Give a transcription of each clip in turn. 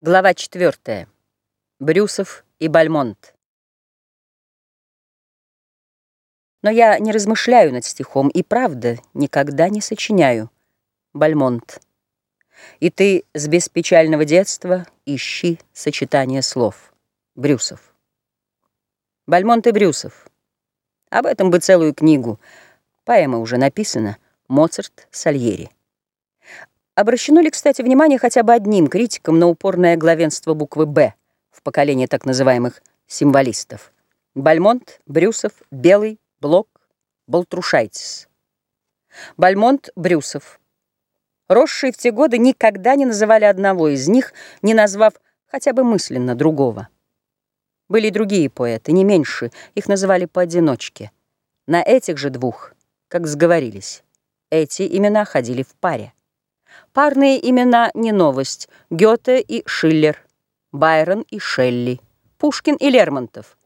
Глава 4. Брюсов и Бальмонт. Но я не размышляю над стихом, и правда никогда не сочиняю. Бальмонт. И ты с беспечального детства ищи сочетание слов. Брюсов. Бальмонт и Брюсов. Об этом бы целую книгу. Поэма уже написана. Моцарт, Сальери. Обращено ли, кстати, внимание хотя бы одним критиком на упорное главенство буквы «Б» в поколении так называемых символистов? Бальмонт, Брюсов, Белый, Блок, Болтрушайтис. Бальмонт, Брюсов. Росшие в те годы никогда не называли одного из них, не назвав хотя бы мысленно другого. Были и другие поэты, не меньше, их называли поодиночке. На этих же двух, как сговорились, эти имена ходили в паре. Парные имена не новость. Гёте и Шиллер, Байрон и Шелли, Пушкин и Лермонтов.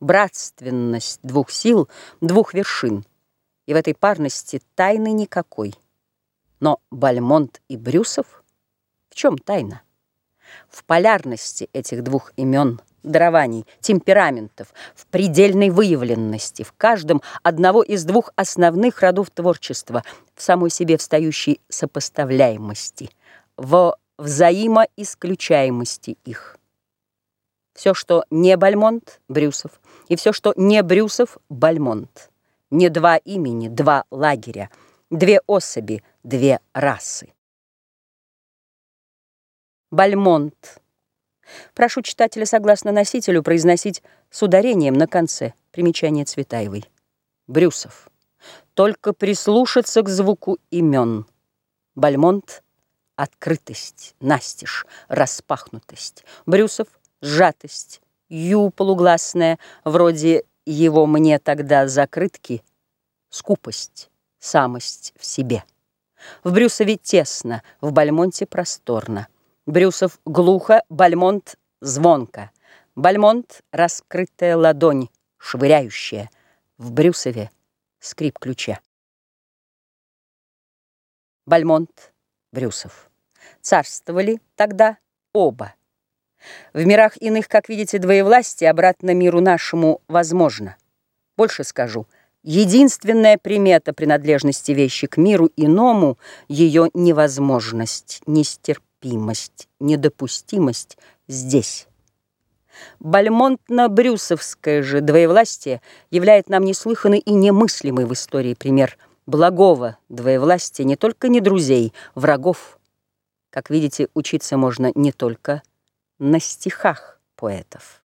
Братственность двух сил, двух вершин. И в этой парности тайны никакой. Но Бальмонт и Брюсов? В чем тайна? В полярности этих двух имен – дарований, темпераментов, в предельной выявленности, в каждом одного из двух основных родов творчества, в самой себе встающей сопоставляемости, в взаимоисключаемости их. Все, что не Бальмонт, Брюсов, и все, что не Брюсов, Бальмонт. Не два имени, два лагеря, две особи, две расы. Бальмонт Прошу читателя, согласно носителю, произносить с ударением на конце. Примечание Цветаевой. Брюсов. Только прислушаться к звуку имен. Бальмонт — открытость, настежь, распахнутость. Брюсов — сжатость, ю полугласная, вроде его мне тогда закрытки, скупость, самость в себе. В Брюсове тесно, в Бальмонте просторно. Брюсов глухо, Бальмонт звонко. Бальмонт — раскрытая ладонь, швыряющая. В Брюсове скрип ключа. Бальмонт, Брюсов. Царствовали тогда оба. В мирах иных, как видите, двоевластие обратно миру нашему возможно. Больше скажу. Единственная примета принадлежности вещи к миру иному — ее невозможность, нестерпимость терпимость, недопустимость здесь. Бальмонтно-брюсовское же двоевластие являет нам неслыханный и немыслимый в истории пример благого двоевластия не только не друзей, врагов. Как видите, учиться можно не только на стихах поэтов.